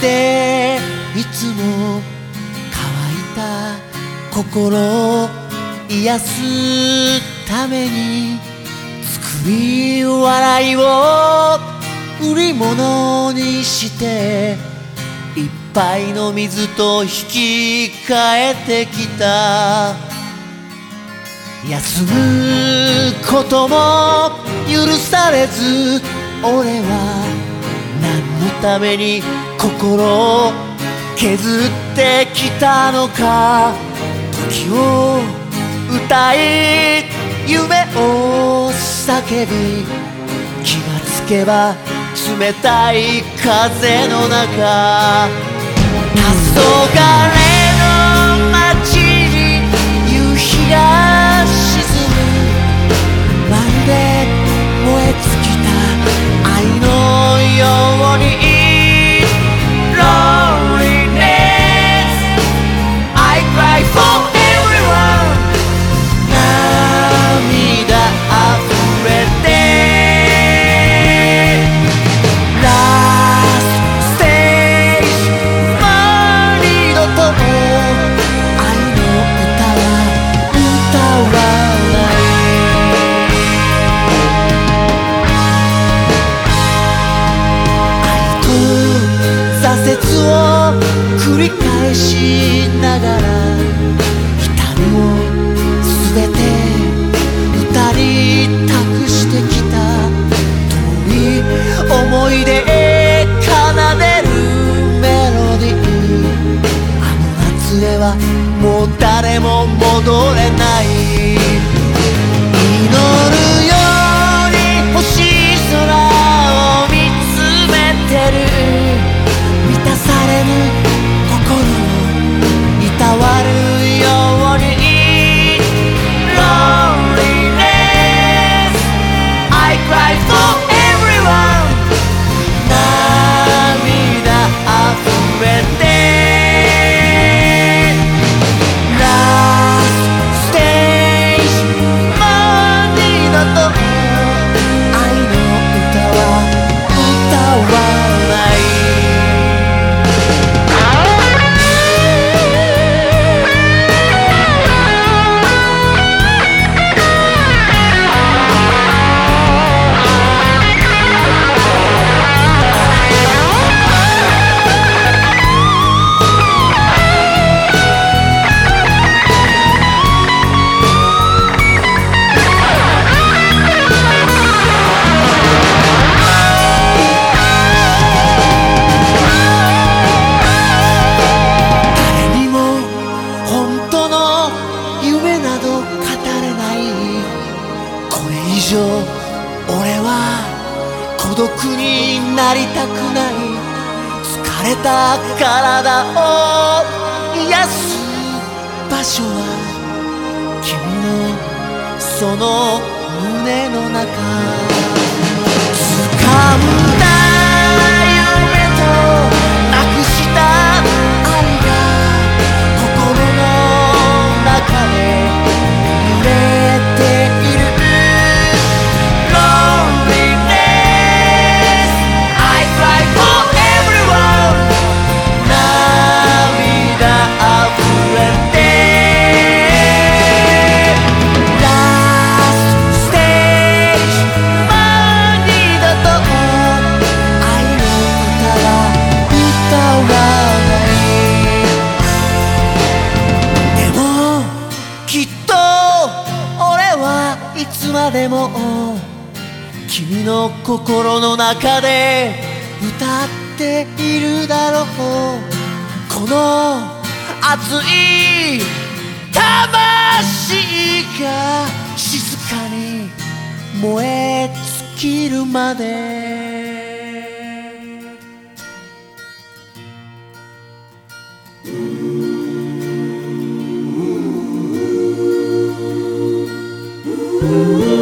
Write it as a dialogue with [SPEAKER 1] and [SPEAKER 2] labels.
[SPEAKER 1] でいつも乾いた心を癒すために作り笑いを売り物にして一杯の水と引き換えてきた。休むことも許されず俺は何のために心を削ってきたのか？時を歌い夢を叫び気がつけば冷たい風の中。黄昏繰り返しながら痛みを全て歌に託してきた遠い思い出奏でるメロディー。あの夏へはもう誰も戻れない。祈るように星空を見つめてる。満たされぬ心をいたわる以上俺は孤独になりたくない。疲れた体を癒す。場所は君のその胸の中。つまでも君の心の中で歌っているだろう。この熱い魂が静かに燃え尽きるまで。Ooh.